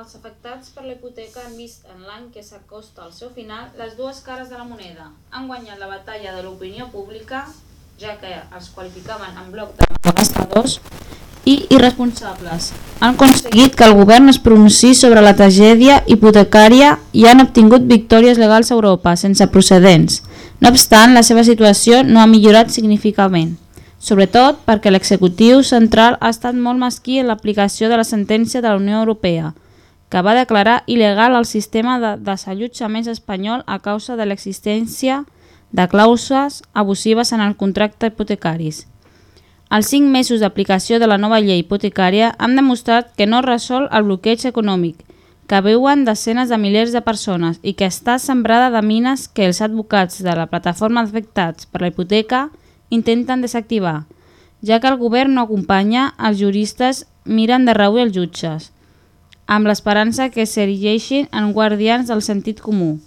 Els afectats per la hipoteca han vist en l'any que s'acosta al seu final les dues cares de la moneda. Han guanyat la batalla de l'opinió pública, ja que els qualificaven en bloc de malgastadors i irresponsables. Han aconseguit que el govern es pronunciï sobre la tragèdia hipotecària i han obtingut victòries legals a Europa, sense procedents. No obstant, la seva situació no ha millorat significativament, sobretot perquè l'executiu central ha estat molt mesquí en l'aplicació de la sentència de la Unió Europea, que va declarar il·legal el sistema de desallotjaments espanyol a causa de l'existència de clàusules abusives en el contracte hipotecaris. Els cinc mesos d'aplicació de la nova llei hipotecària han demostrat que no resol el bloqueig econòmic, que veuen desenes de milers de persones i que està sembrada de mines que els advocats de la plataforma d'afectats per la hipoteca intenten desactivar, ja que el govern no acompanya, els juristes miren de reüll els jutges, amb l'esperança que s'erigeixin en guardians del sentit comú.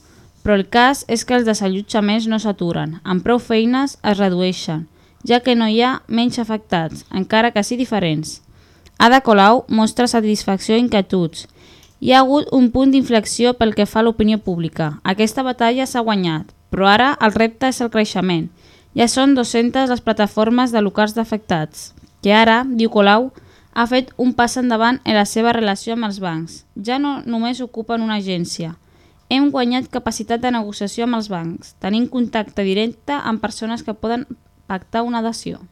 Però el cas és que els desallotjaments no s'aturen, amb prou feines es redueixen, ja que no hi ha menys afectats, encara que sí diferents. Ada Colau mostra satisfacció i inquietuds. Hi ha hagut un punt d'inflexió pel que fa a l'opinió pública. Aquesta batalla s'ha guanyat, però ara el repte és el creixement. Ja són 200 les plataformes de locals d'afectats, que ara, diu Colau, ha fet un pas endavant en la seva relació amb els bancs. Ja no només ocupen una agència. Hem guanyat capacitat de negociació amb els bancs, tenint contacte directe amb persones que poden pactar una adhesió.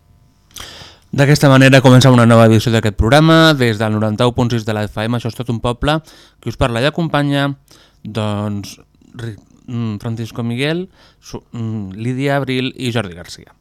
D'aquesta manera comença una nova edició d'aquest programa, des del 91.6 de la FM, això és tot un poble, que us parla i acompanya, doncs, mm, Francisco Miguel, mm, Lídia Abril i Jordi Garcia.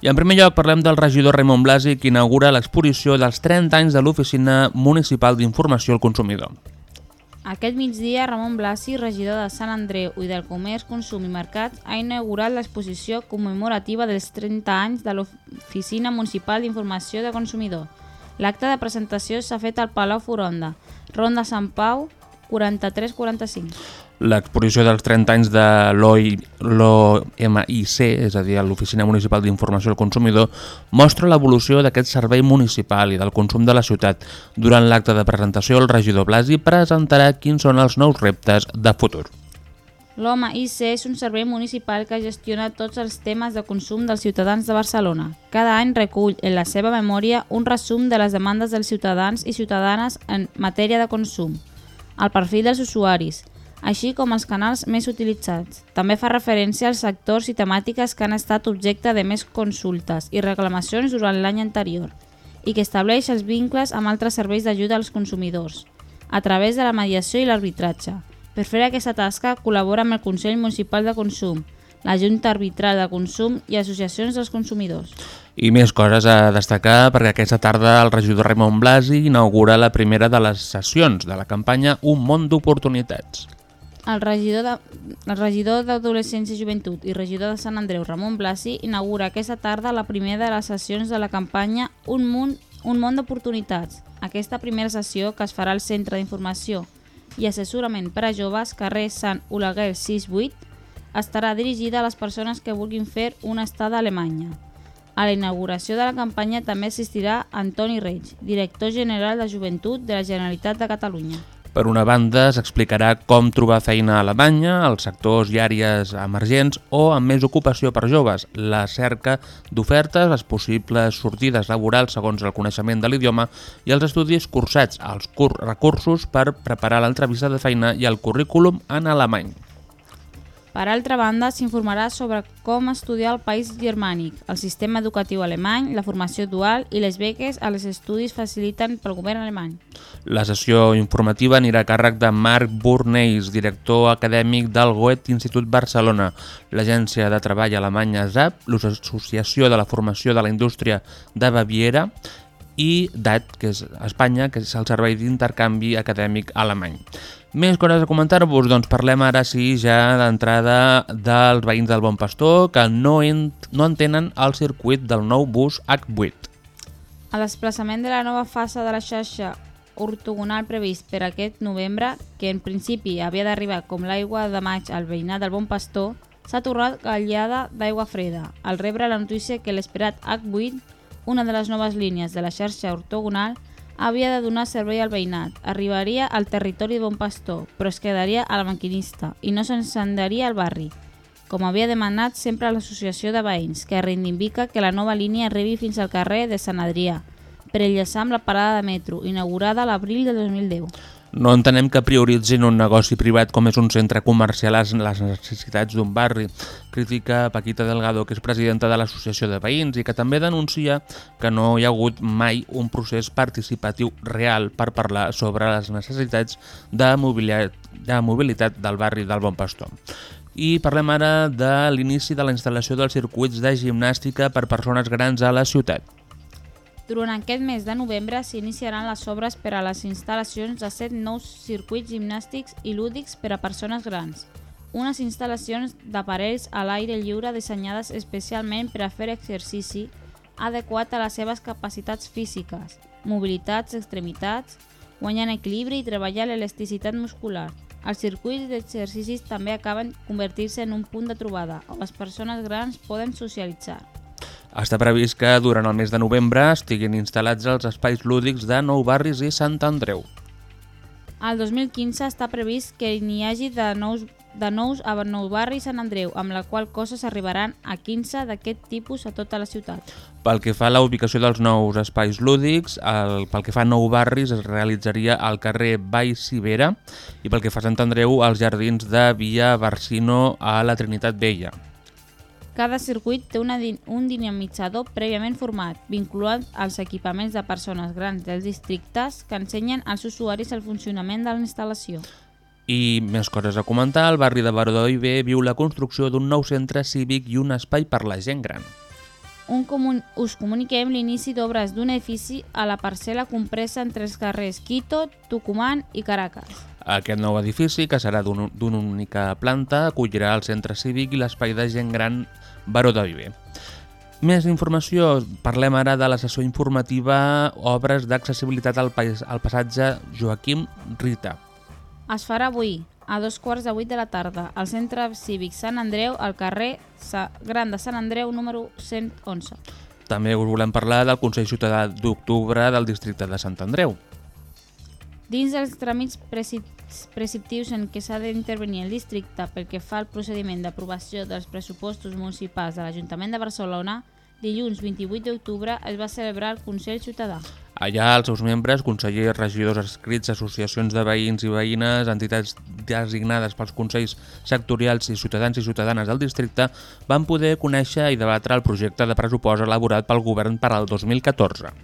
I en primer lloc parlem del regidor Raimon Blasi que inaugura l'exposició dels 30 anys de l'Oficina Municipal d'Informació al Consumidor. Aquest migdia, Ramon Blasi, regidor de Sant Andreu i del Comerç, Consum i Mercats, ha inaugurat l'exposició commemorativa dels 30 anys de l'Oficina Municipal d'Informació de Consumidor. L'acte de presentació s'ha fet al Palau Foronda, Ronda Sant Pau, 43-45. L'exposició dels 30 anys de l'OMIC, és a dir, l'Oficina Municipal d'Informació al Consumidor, mostra l'evolució d'aquest servei municipal i del consum de la ciutat. Durant l'acte de presentació, el regidor Blasi presentarà quins són els nous reptes de futur. L'OMIC és un servei municipal que gestiona tots els temes de consum dels ciutadans de Barcelona. Cada any recull en la seva memòria un resum de les demandes dels ciutadans i ciutadanes en matèria de consum, el perfil dels usuaris, així com els canals més utilitzats. També fa referència als sectors i temàtiques que han estat objecte de més consultes i reclamacions durant l'any anterior i que estableix els vincles amb altres serveis d'ajuda als consumidors, a través de la mediació i l'arbitratge. Per fer aquesta tasca col·labora amb el Consell Municipal de Consum, la Junta Arbitral de Consum i associacions dels consumidors. I més coses a destacar perquè aquesta tarda el regidor Raimon Blasi inaugura la primera de les sessions de la campanya Un món d'oportunitats. El regidor d'Adolescència i Joventut i regidor de Sant Andreu, Ramon Blasi, inaugura aquesta tarda la primera de les sessions de la campanya Un món, un món d'oportunitats. Aquesta primera sessió, que es farà al Centre d'Informació i Assessorament per a Joves, carrer Sant Oleguer 68, estarà dirigida a les persones que vulguin fer una estada a Alemanya. A la inauguració de la campanya també assistirà Antoni Reig, director general de Joventut de la Generalitat de Catalunya. Per una banda, s'explicarà com trobar feina a Alemanya, els sectors i àrees emergents o amb més ocupació per joves, la cerca d'ofertes, les possibles sortides laborals segons el coneixement de l'idioma i els estudis cursats, els cur recursos per preparar l'entrevista de feina i el currículum en alemany. Per altra banda, s'informarà sobre com estudiar al país germànic, el sistema educatiu alemany, la formació dual i les beques a les estudis faciliten pel govern alemany. La sessió informativa anirà a càrrec de Marc Burneis, director acadèmic del Goethe Institut Barcelona, l'agència de treball alemanya ZAP, l'Associació de la Formació de la Indústria de Baviera i DAT, que és Espanya, que és el Servei d'Intercanvi Acadèmic Alemany. Més coses a comentar-vos, doncs parlem ara sí ja d'entrada dels veïns del Bon Pastor que no, en, no entenen el circuit del nou bus H8. A desplaçament de la nova fase de la xarxa ortogonal previst per aquest novembre, que en principi havia d'arribar com l'aigua de maig al veïnat del Bon Pastor, s'ha tornat gallada d'aigua freda al rebre la notícia que l'esperat H8, una de les noves línies de la xarxa ortogonal, havia de donar servei al veïnat, arribaria al territori de Bon Pastor, però es quedaria a la maquinista i no s'encenderia al barri, com havia demanat sempre l'Associació de Veïns, que reivindica que la nova línia arribi fins al carrer de Sant Adrià, per enllaçar amb la parada de metro, inaugurada l'abril de 2010. No entenem que prioritzin un negoci privat com és un centre comercial a les necessitats d'un barri. Critica Paquita Delgado, que és presidenta de l'Associació de Veïns i que també denuncia que no hi ha hagut mai un procés participatiu real per parlar sobre les necessitats de mobilitat, de mobilitat del barri del Bon Pastor. I parlem ara de l'inici de la instal·lació dels circuits de gimnàstica per persones grans a la ciutat. Durant aquest mes de novembre s'iniciaran les obres per a les instal·lacions de set nous circuits gimnàstics i lúdics per a persones grans. Unes instal·lacions d'aparells a l'aire lliure dissenyades especialment per a fer exercici adequat a les seves capacitats físiques, mobilitats, extremitats, guanyant equilibri i treballar l'elasticitat muscular. Els circuits d'exercicis també acaben convertir-se en un punt de trobada on les persones grans poden socialitzar. Està previst que durant el mes de novembre estiguin instal·lats els espais lúdics de Nou Barris i Sant Andreu. Al 2015 està previst que n'hi hagi de nous, de nous a Nou Barri i Sant Andreu, amb la qual cosa s'arribaran a 15 d'aquest tipus a tota la ciutat. Pel que fa a la ubicació dels nous espais lúdics, el, pel que fa a Nou Barris es realitzaria al carrer Vall Cibera i pel que fa a Sant Andreu als jardins de Via Barsino a la Trinitat Vella. Cada circuit té una, un dinamitzador prèviament format, vinculat als equipaments de persones grans dels districtes que ensenyen als usuaris el funcionament de la instal·lació. I més coses a comentar, el barri de Barodó i B viu la construcció d'un nou centre cívic i un espai per la gent gran. Un comun us comuniquem l'inici d'obres d'un edifici a la parcel·la compresa entre els carrers Quito, Tucumán i Caracas. Aquest nou edifici, que serà d'una un, única planta, acollirà el centre cívic i l'espai de gent gran Baró de Viver. Més informació, parlem ara de la sessió informativa Obres d'accessibilitat al, al passatge Joaquim Rita. Es farà avui, a dos quarts de vuit de la tarda, al Centre Cívic Sant Andreu, al carrer Sa Gran de Sant Andreu, número 111. També us volem parlar del Consell Ciutadà d'Octubre del districte de Sant Andreu. Dins dels tràmits preceptius en què s'ha d'intervenir el districte pel que fa al procediment d'aprovació dels pressupostos municipals de l'Ajuntament de Barcelona, dilluns 28 d'octubre es va celebrar el Consell Ciutadà. Allà els seus membres, consellers, regidors escrits, associacions de veïns i veïnes, entitats designades pels consells sectorials i ciutadans i ciutadanes del districte van poder conèixer i debatre el projecte de pressupost elaborat pel govern per al 2014.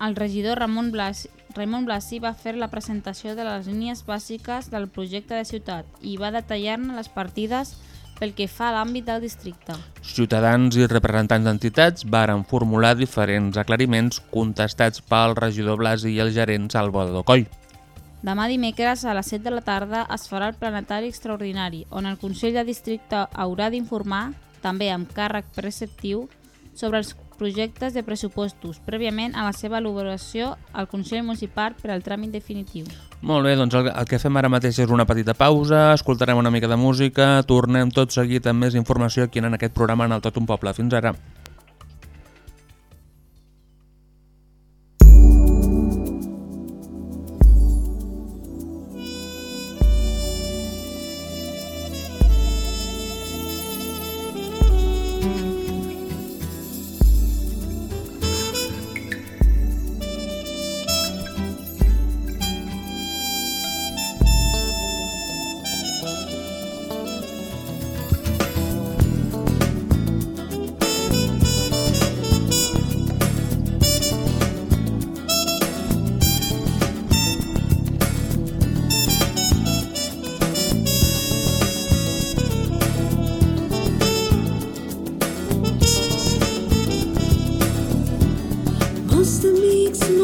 El regidor Ramon Blas, Raimon Blasi va fer la presentació de les línies bàsiques del projecte de ciutat i va detallar-ne les partides pel que fa a l'àmbit del districte. Ciutadans i representants d'entitats varen formular diferents aclariments contestats pel regidor Blasi i el gerent Salvador Coll. Demà dimecres a les 7 de la tarda es farà el planetari extraordinari, on el Consell de Districte haurà d'informar, també amb càrrec preceptiu, sobre els projectes de pressupostos, prèviament a la seva elaboració al Consell Municipal per al tràmit definitiu. Molt bé, doncs el, el que fem ara mateix és una petita pausa, escoltarem una mica de música, tornem tot seguit amb més informació aquí en aquest programa en el Tot un Poble. Fins ara.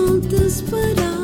não para.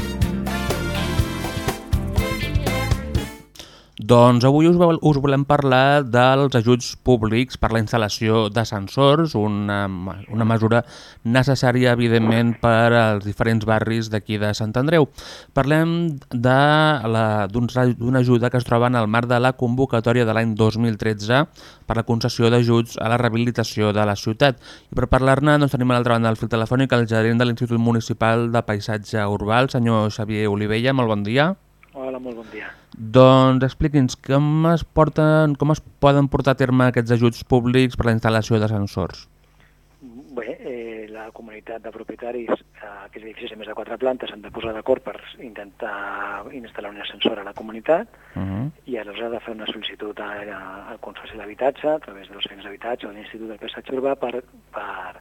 Doncs avui us, us volem parlar dels ajuts públics per la instal·lació d'ascensors, una, una mesura necessària, evidentment, per als diferents barris d'aquí de Sant Andreu. Parlem d'una ajuda que es troba en el marc de la convocatòria de l'any 2013 per la concessió d'ajuts a la rehabilitació de la ciutat. I per parlar-ne doncs, tenim a l'altra banda del fil telefònic el gerent de l'Institut Municipal de Paisatge Urbà, el senyor Xavier Olivella. Molt bon dia. Hola, molt bon dia. Doncs expliqui'ns com es, porten, com es poden portar a terme aquests ajuts públics per a la instal·lació d'ascensors. Bé, eh, la comunitat de propietaris, eh, aquests edificis de més de quatre plantes, han de posar d'acord per intentar instal·lar un ascensor a la comunitat Uh -huh. i aleshores ha de fer una sol·licitud a- a- al Consorci d'Habitatge, a través de l'Oficina d'Habitatge o de l'Institut del Paisatge Urbà, per, per,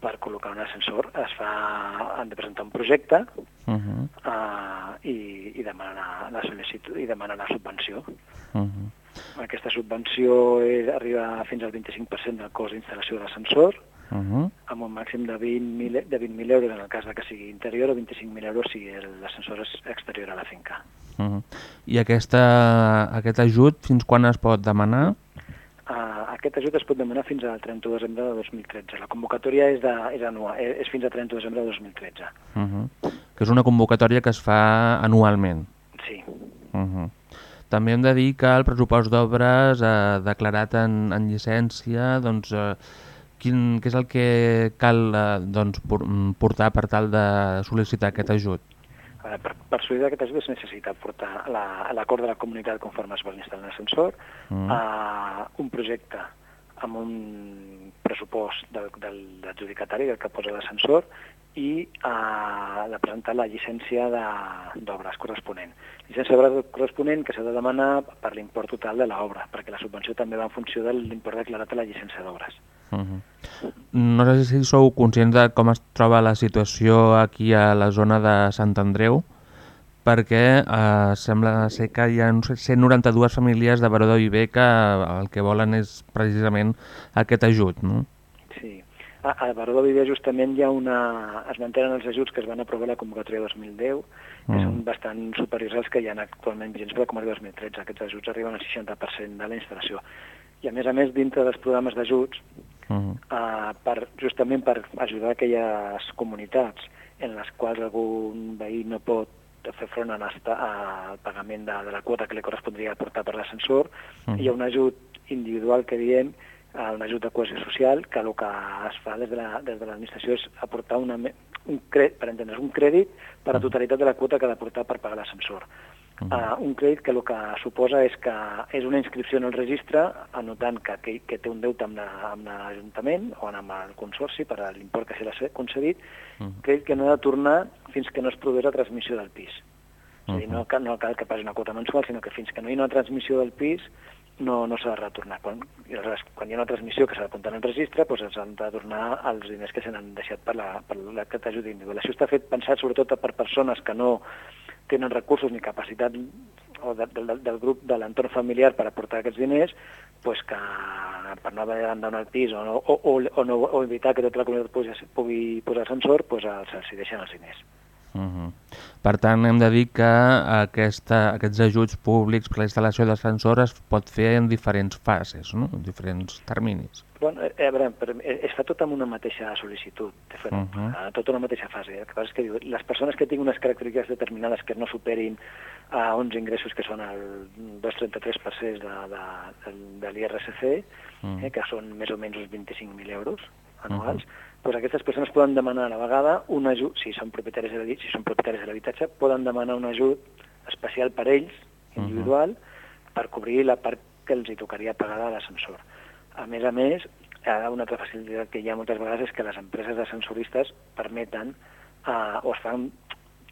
per col·locar un ascensor. Es fa, han de presentar un projecte Uh -huh. eh, i, i, demanar la sol·licitud, i demanar la subvenció. Uh -huh. Aquesta subvenció és, arriba fins al 25% del cost d'instal·lació de l'ascensor, Uh -huh. amb un màxim de 20.000 de 20 euros en el cas de que sigui interior o 25.000 euros si el- l'ascensor és exterior a la finca. Uh -huh. I aquesta, aquest ajut fins quan es pot demanar? Uh, aquest ajut es pot demanar fins al 31 de desembre de 2013. La convocatòria és, de, és, anual, és, és fins al 31 de desembre de 2013. Uh -huh. Que és una convocatòria que es fa anualment. Sí. Uh -huh. També hem de dir que el pressupost d'obres eh, declarat en, en llicència, doncs, eh, quin, què és el que cal eh, doncs, mm, portar per tal de sol·licitar aquest ajut? Per, per sol·licitar aquest ajut es necessita portar la- a l'acord de la comunitat conforme es vol instal·lar un ascensor, Mm. uh, un projecte amb un pressupost del, del adjudicatari, del que posa l'ascensor, i uh, de presentar la llicència de- d'obres corresponent. Llicència d'obres corresponent que s'ha de demanar per l'import total de l'obra, perquè la subvenció també va en funció de l'import declarat a la llicència d'obres. Uh -huh. No sé si sou conscients de com es troba la situació aquí a la zona de Sant Andreu, perquè eh, sembla ser que hi ha no sé, 192 famílies de Baró de Viver que el que volen és precisament aquest ajut, no? Sí. A, a Baró de Viver justament hi ha una... es mantenen els ajuts que es van aprovar a la convocatòria 2010, que Mm. són bastant superiors als que hi ha actualment vigents per la convocatòria 2013. Aquests ajuts arriben al 60% de la instal·lació. I a més a més, dintre dels programes d'ajuts, -huh. eh, per, justament per ajudar aquelles comunitats en les quals algun veí no pot fer front al pagament de, de la quota que li correspondria aportar per l'ascensor, Mhm. hi ha un ajut individual que diem, un ajut de cohesió social, que el que es fa des de la- des de l'administració és aportar una, un crèdit, per entendre's, un crèdit per a totalitat de la quota que ha d'aportar per pagar l'ascensor. Uh, un crèdit que el que suposa és que és una inscripció en el registre anotant que, que, que té un deute amb la- amb l'Ajuntament o amb el Consorci per a l'import que se l'ha concedit, crèdit que no ha de tornar fins que no es produeix la transmissió del pis. És a dir, no cal, no cal que pagi una quota mensual, sinó que fins que no hi ha una transmissió del pis no, no s'ha de retornar. Quan, quan hi ha una transmissió que s'ha d'apuntar en registre, doncs s'han de tornar els diners que se n'han deixat per, la, per aquest ajut individual. Això està fet pensat sobretot per persones que no tenen recursos ni capacitat o de, de, del grup de l'entorn familiar per aportar aquests diners, pues que per no haver d'anar al pis o, no, o, o, o, no, o evitar que tota la comunitat pugui, pugui posar ascensor, pues els, els deixen els diners. Uh -huh. Per tant, hem de dir que aquesta, aquests ajuts públics per la instal·lació d'ascensor es pot fer en diferents fases, no? en diferents terminis. Bueno, eh, a veure, però es fa tot amb una mateixa sol·licitud, de fet, uh Mhm. -huh. tota una mateixa fase. El que passa és que les persones que tinguin unes característiques determinades que no superin a uns ingressos que són el 2,33% de, de, de, de l'IRSC, Mm. eh, que són més o menys uns 25.000 euros anuals, doncs aquestes persones poden demanar a la vegada un ajut, si són propietaris de l'habitatge, si són propietaris de l'habitatge, poden demanar un ajut especial per ells, individual, uh -huh. per cobrir la part que els hi tocaria pagar de l'ascensor. A més a més, eh, una altra facilitat que hi ha moltes vegades és que les empreses d'ascensoristes permeten eh, o es fan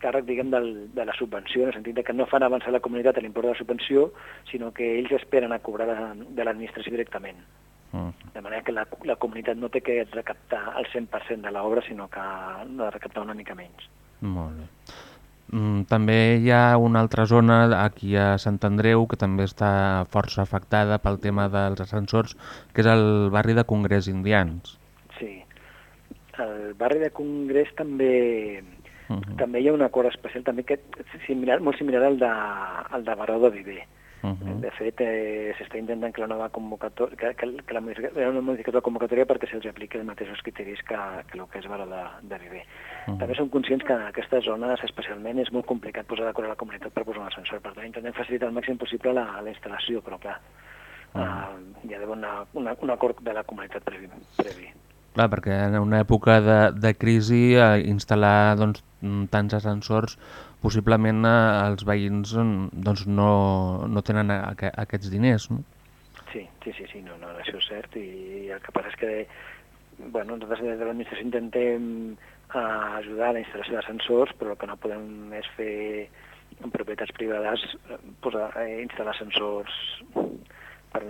càrrec, diguem, del, de la subvenció, en el sentit que no fan avançar la comunitat a l'import de la subvenció, sinó que ells esperen a cobrar de, de l'administració directament. Mm. De manera que la, la comunitat no té que recaptar el 100% de l'obra, sinó que ha de recaptar una mica menys. Molt bé. Mm, també hi ha una altra zona aquí a Sant Andreu que també està força afectada pel tema dels ascensors, que és el barri de Congrés Indians. Sí. El barri de Congrés també Uh -huh. també hi ha un acord especial també que és similar, molt similar al de, al de Baró de Viver. Uh -huh. De fet, eh, s'està intentant que la nova convocatòria, que, que, que la modifica- hi ha una modificació de la convocatòria perquè se'ls apliqui els mateixos criteris que, que el que és Baró de, de Viver. Uh -huh. També som conscients que en aquestes zones especialment és molt complicat posar d'acord a la comunitat per posar un ascensor, per tant intentem facilitar al màxim possible la, la instal·lació, però clar, uh -huh. hi ha d'haver una, una, un acord de la comunitat previ. previ. Clar, perquè en una època de, de crisi eh, instal·lar doncs, tants ascensors possiblement eh, els veïns mm, doncs, no, no tenen a, a, aquests diners. No? Sí, sí, sí, sí, no, no, això és cert i el que passa és que bueno, nosaltres des de l'administració intentem eh, ajudar a la instal·lació d'ascensors, però el que no podem és fer en propietats privades eh, posar, eh, instal·lar ascensors per,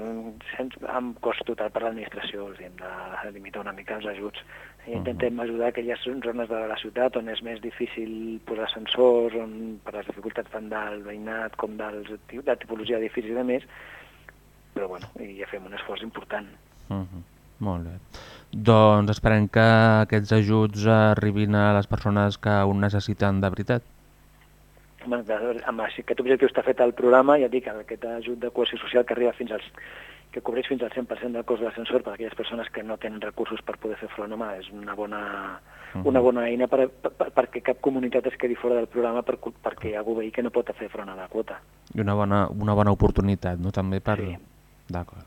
sense, amb cost total per l'administració, els hem de limitar una mica els ajuts. I intentem ajudar aquelles zones de la ciutat on és més difícil posar ascensors, on per les dificultats tant del veïnat com dels, de tipologia d'edificis i de més, però bueno, ja fem un esforç important. Uh -huh. Molt bé. Doncs esperem que aquests ajuts arribin a les persones que ho necessiten de veritat. Amb aquest objectiu està fet el programa, ja dic, aquest ajut de cohesió social que arriba fins als que cobreix fins al 100% del cost de l'ascensor per a aquelles persones que no tenen recursos per poder fer front, home, és una bona, una bona eina per, per, per, perquè cap comunitat es quedi fora del programa per, perquè hi ha algú veí que no pot fer front a la quota. I una bona, una bona oportunitat, no? També per... Sí. D'acord.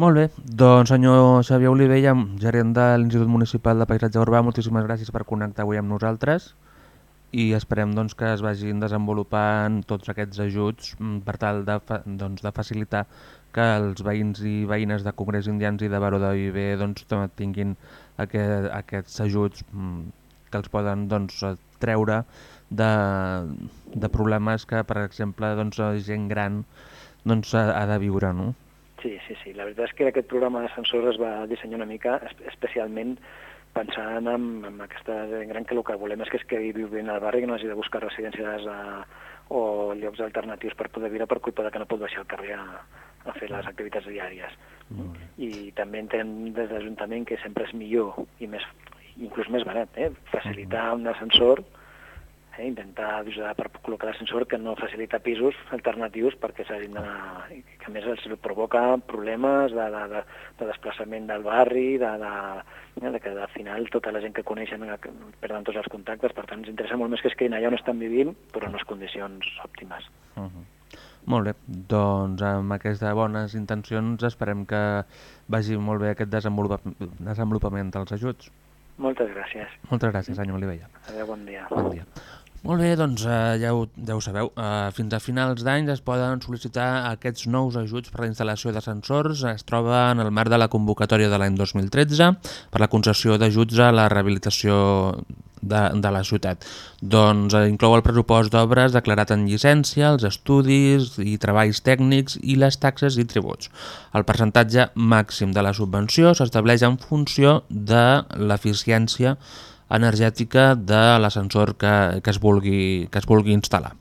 Molt bé, doncs senyor Xavier Olivella, gerent de l'Institut Municipal de Paisatge Urbà, moltíssimes gràcies per connectar avui amb nosaltres i esperem doncs, que es vagin desenvolupant tots aquests ajuts mm, per tal de, doncs, de facilitar que els veïns i veïnes de Congrés Indians i de Baró de Viver doncs, tinguin aquest, aquests ajuts mm, que els poden doncs, treure de, de problemes que, per exemple, doncs, gent gran doncs, ha, ha de viure. No? Sí, sí, sí. La veritat és que aquest programa d'ascensors es va dissenyar una mica es- especialment pensant en, en aquesta gent gran que el que volem és que es quedi vivint al barri, que no hagi de buscar residències a, o llocs alternatius per poder viure per culpa de que no pot baixar al carrer a, a fer les activitats diàries. I també entenem des de l'Ajuntament que sempre és millor i més, inclús més barat, eh? facilitar un ascensor eh, intentar ajudar per col·locar l'ascensor que no facilita pisos alternatius perquè s'hagin d'anar... i que a més els provoca problemes de, de, de, de desplaçament del barri, de, de, de que al final tota la gent que coneixen eh, perden tots els contactes, per tant ens interessa molt més que es quedin allà on estan vivint, però en les condicions òptimes. Uh -huh. Molt bé, doncs amb aquestes bones intencions esperem que vagi molt bé aquest desenvolupa desenvolupament dels ajuts. Moltes gràcies. Moltes gràcies, senyor Olivella. Adéu, bon dia. Bon dia. Molt bé, doncs eh, ja, ho, ja ho sabeu, eh, fins a finals d'any es poden sol·licitar aquests nous ajuts per a la instal·lació. Es troba en el marc de la convocatòria de l'any 2013 per la concessió d'ajuts a la rehabilitació de, de la ciutat. Doncs eh, inclou el pressupost d'obres declarat en llicència, els estudis i treballs tècnics i les taxes i tributs. El percentatge màxim de la subvenció s'estableix en funció de l'eficiència energètica de l'ascensor que, que, es que es vulgui instal·lar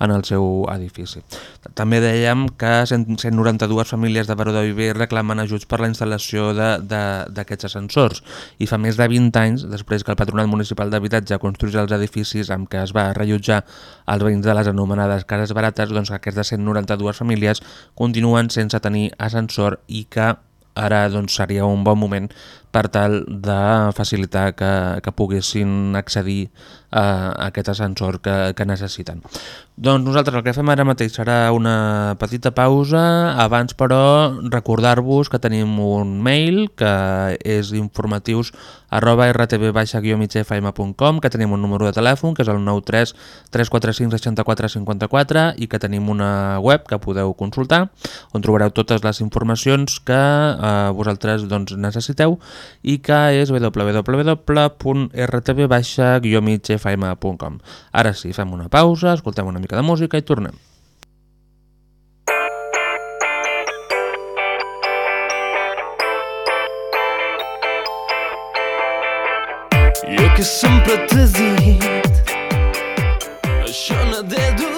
en el seu edifici. També dèiem que 100 192 famílies de Baró de Viver reclamen ajuts per la instal·lació d'aquests ascensors i fa més de 20 anys, després que el Patronat Municipal d'Habitatge construís els edificis amb què es va rellotjar els veïns de les anomenades cases barates, doncs aquestes 192 famílies continuen sense tenir ascensor i que ara doncs, seria un bon moment per tal de facilitar que, que poguessin accedir a aquest ascensor que, que necessiten. Doncs nosaltres el que fem ara mateix serà una petita pausa, abans però recordar-vos que tenim un mail que és informatius arroba rtb-migfm.com que tenim un número de telèfon que és el 93 345 64 54 i que tenim una web que podeu consultar on trobareu totes les informacions que eh, vosaltres doncs, necessiteu i que és www.rtb-migfm.com Ara sí, fem una pausa, escoltem una mica de música i tornem. Jo que sempre t'he dit Això no de durar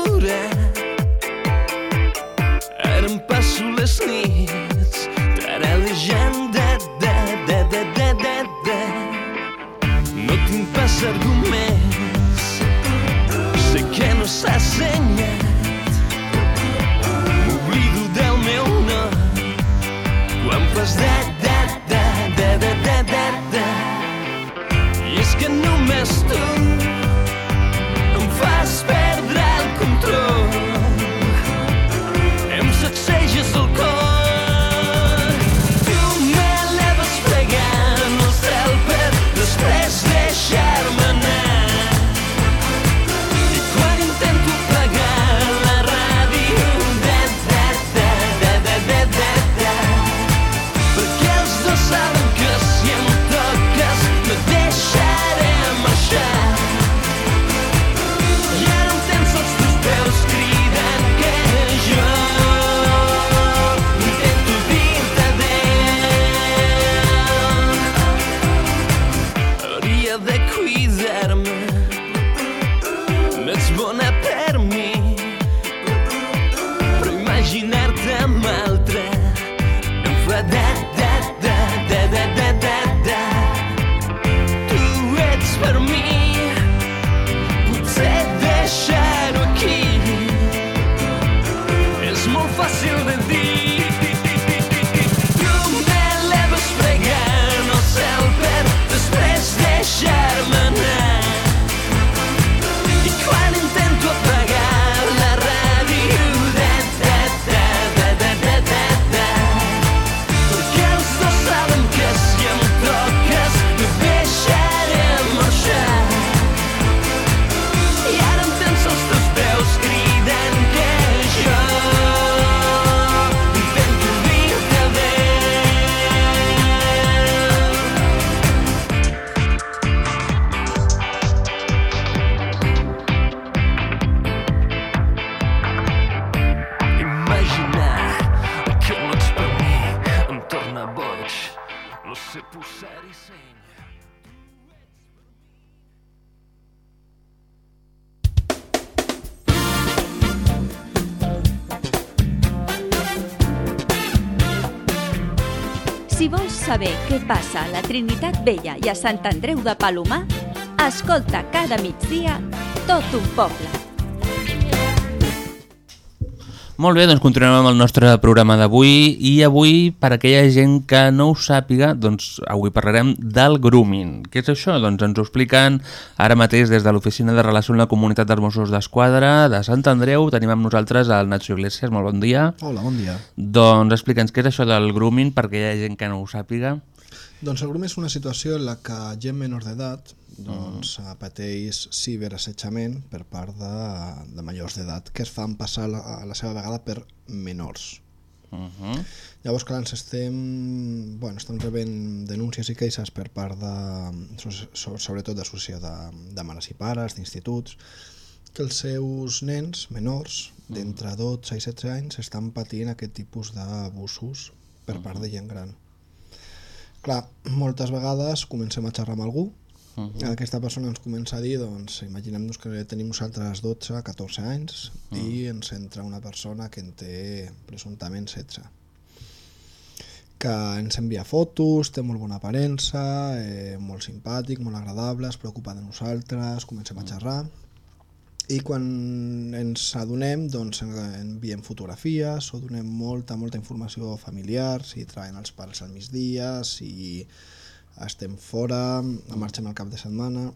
Trinitat Vella i a Sant Andreu de Palomar, escolta cada migdia tot un poble. Molt bé, doncs continuem amb el nostre programa d'avui i avui, per aquella gent que no ho sàpiga, doncs avui parlarem del grooming. Què és això? Doncs ens ho expliquen ara mateix des de l'Oficina de Relació amb la Comunitat dels Mossos d'Esquadra de Sant Andreu. Tenim amb nosaltres el Nacho Iglesias, molt bon dia. Hola, bon dia. Doncs explica'ns què és això del grooming perquè hi ha gent que no ho sàpiga. Doncs el grooming és una situació en la que gent menor d'edat doncs, uh. pateix ciberassetjament per part de, de majors d'edat que es fan passar la, a la seva vegada per menors. Uh -huh. Llavors, clar, ens estem, bueno, estem rebent denúncies i queixes per part de, so, sobretot d'associació de, de mares i pares, d'instituts, que els seus nens menors d'entre 12 i 16 anys estan patint aquest tipus d'abusos per part de gent gran. Clar, moltes vegades comencem a xerrar amb algú, uh -huh. aquesta persona ens comença a dir, doncs, imaginem-nos que tenim nosaltres 12, 14 anys uh -huh. i ens entra una persona que en té presumptament 16 que ens envia fotos, té molt bona aparença, eh, molt simpàtic, molt agradable, es preocupa de nosaltres, comencem a xerrar i quan ens adonem doncs en- enviem fotografies o donem molta, molta informació familiar, si treballen els pares al migdia, si estem fora, marxem al cap de setmana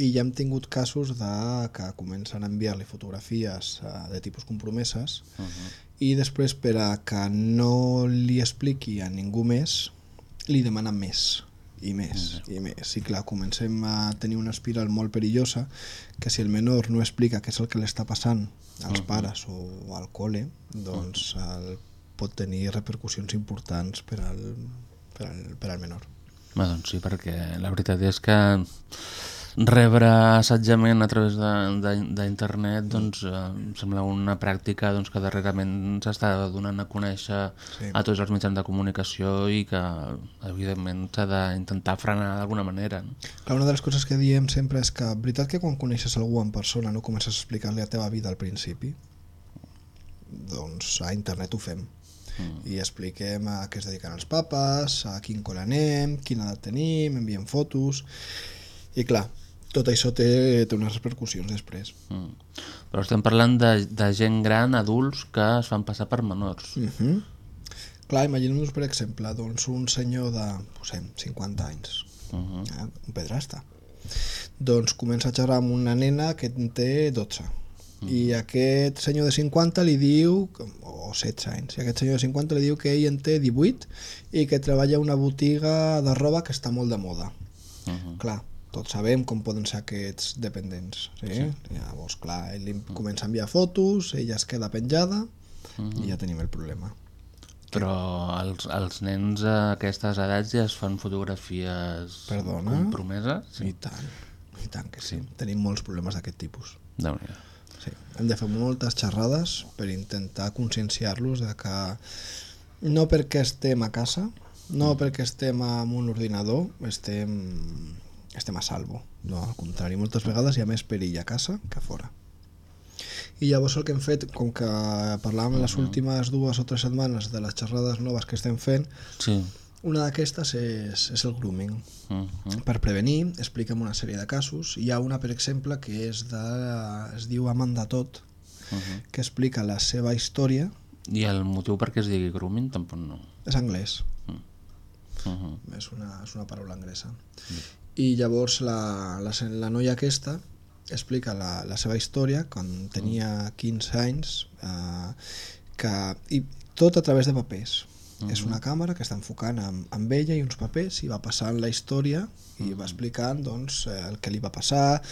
i ja hem tingut casos de que comencen a enviar-li fotografies eh, de tipus compromeses Uh -huh. i després per a que no li expliqui a ningú més li demanen més i més i més. I clar, comencem a tenir una espiral molt perillosa que si el menor no explica què és el que li està passant als Mhm. pares o al col·le doncs el, pot tenir repercussions importants per al, per al, per al menor. Bé, doncs sí, perquè la veritat és que rebre assetjament a través de- de- d'internet doncs, eh, em sembla una pràctica doncs, que darrerament s'està donant a conèixer Sí. a tots els mitjans de comunicació i que evidentment s'ha d'intentar frenar d'alguna manera. No? Clar, una de les coses que diem sempre és que, veritat que quan coneixes algú en persona no comences a explicar-li la teva vida al principi? Doncs a internet ho fem. Mm. I expliquem a què es dediquen els papes, a quin col anem, quina edat tenim, enviem fotos... I clar, tot això té, té unes repercussions després. Mm. Però estem parlant de, de gent gran, adults, que es fan passar per menors. Mm -hmm. Clar, imaginem-nos, per exemple, doncs un senyor de, posem, 50 anys, Uh -huh. eh, un pedrasta. Doncs comença a xerrar amb una nena que en té 12. I aquest senyor de 50 li diu, o 16 anys, i aquest senyor de 50 li diu que ell en té 18 i que treballa a una botiga de roba que està molt de moda. Uh -huh. Clar, tots sabem com poden ser aquests dependents. Sí? sí. Llavors, clar, ell li comença a enviar fotos, ella es queda penjada i ja tenim el problema. Però els, els nens a aquestes edats ja es fan fotografies Perdona? compromeses? Sí. I tant, i tant que sí. Tenim molts problemes d'aquest tipus. déu nhi Sí. Hem de fer moltes xerrades per intentar conscienciar-los de que no perquè estem a casa, no perquè estem amb un ordinador, estem, estem a salvo. No, al contrari, moltes vegades hi ha més perill a casa que a fora. I llavors el que hem fet, com que parlàvem les últimes dues o tres setmanes de les xerrades noves que estem fent, Sí. una d'aquestes és, és el grooming. Uh -huh. Per prevenir, expliquem una sèrie de casos. Hi ha una, per exemple, que és de, es diu Amant de tot, Uh -huh. que explica la seva història. I el motiu perquè es digui grooming tampoc no. És anglès, Uh -huh. és una, és una paraula anglesa. I llavors la, la, la noia aquesta explica la, la seva història quan tenia 15 anys eh, que, i tot a través de papers. Uh -huh. És una càmera que està enfocant amb, amb ella i uns papers i va passant la història i va explicant doncs, eh, el que li va passar,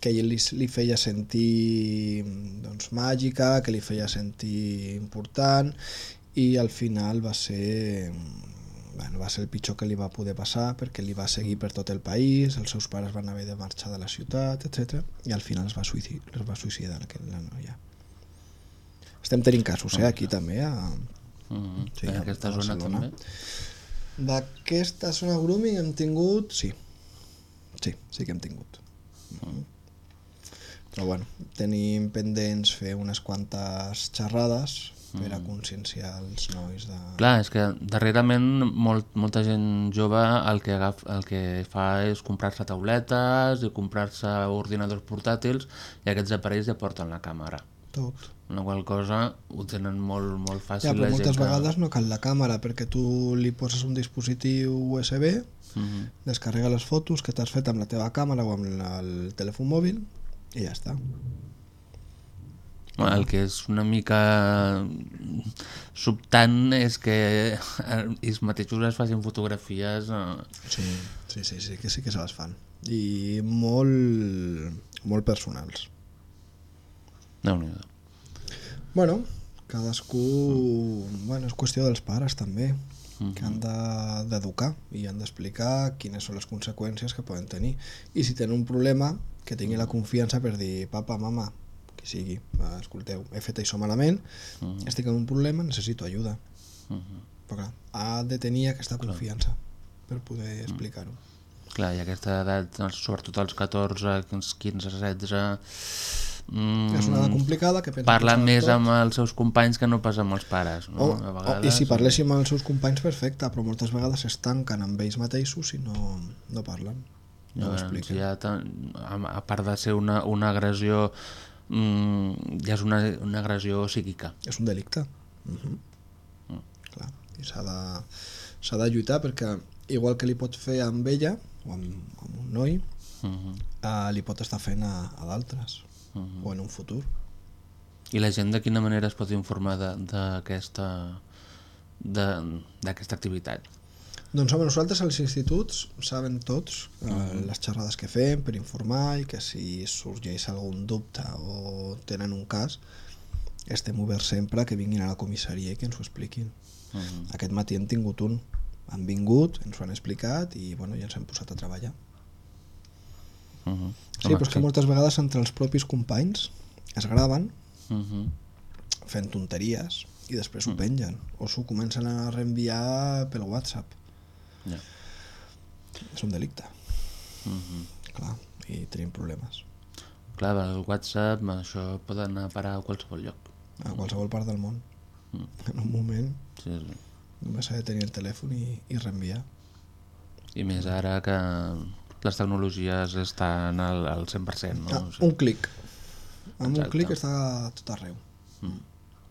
que ell li, li feia sentir doncs, màgica, que li feia sentir important i al final va ser bueno, va ser el pitjor que li va poder passar perquè li va seguir per tot el país, els seus pares van haver de marxar de la ciutat, etc. i al final es va suïcidar, es va suïcidar aquella la noia. Estem tenint casos, eh, aquí també, a, Uh -huh. Sí, en aquesta a zona també? D'aquesta zona grooming hem tingut... Sí, sí, sí que hem tingut. Però bueno, tenim pendents fer unes quantes xerrades per a conscienciar els nois de... Clar, és que darrerament molt, molta gent jove el que, agaf, el que fa és comprar-se tauletes i comprar-se ordinadors portàtils i aquests aparells ja porten la càmera. Tot. Una qual cosa ho tenen molt, molt fàcil. Ja, però la gent moltes que- vegades no cal la càmera perquè tu li poses un dispositiu USB, Mhm. descarrega les fotos que t'has fet amb la teva càmera o amb el telèfon mòbil i ja està. El que és una mica sobtant és que ells mateixos es facin fotografies eh, Sí, sí, sí, sí que sí que se les fan. I molt, molt personals. déu nhi Bueno, cadascú... Bueno, és qüestió dels pares també, Mhm. que han de- d'educar i han d'explicar quines són les conseqüències que poden tenir. I si tenen un problema, que tingui la confiança per dir, papa, mama, sigui, "Va, escolteu, he fet això malament, Mhm. estic en un problema, necessito ajuda. Però clar, ha de tenir aquesta confiança per poder explicar-ho. Clar, i aquesta edat, sobretot als 14, 15, 16... Mm, És una edat complicada que pensa Parla que més tot. amb els seus companys que no pas amb els pares. No? O, a o, vegades, I si parléssim amb els seus companys, perfecte, però moltes vegades es tanquen amb ells mateixos i no, no parlen. No expliquen. ja, a part de ser una, una agressió mm, ja és una, una agressió psíquica. És un delicte. Uh -huh. mm. Clar, i s'ha de, s'ha de lluitar perquè igual que li pot fer amb ella o amb, amb un noi, Uh -huh. eh, li pot estar fent a, a d'altres Uh -huh. o en un futur. I la gent de quina manera es pot informar de- d'aquesta de- d'aquesta activitat? Doncs home, nosaltres als instituts saben tots eh, les xerrades que fem per informar i que si sorgeix algun dubte o tenen un cas estem oberts sempre que vinguin a la comissaria i que ens ho expliquin. Uh -huh. Aquest matí hem tingut un. Han vingut, ens ho han explicat i bueno, ja ens hem posat a treballar. Uh -huh. Sí, però és que moltes vegades entre els propis companys es graven Uh -huh. fent tonteries i després ho pengen o s'ho comencen a reenviar pel WhatsApp. Ja. És un delicte, Uh -huh. clar, i tenim problemes. Clar, el WhatsApp, això pot anar a parar a qualsevol lloc. A qualsevol part del món. Mm. En un moment Sí, sí. només s'ha de tenir el telèfon i, i reenviar. I més ara que les tecnologies estan al, al 100%, no? Ah, O sigui, un clic. Amb un Exacte. clic està tot arreu.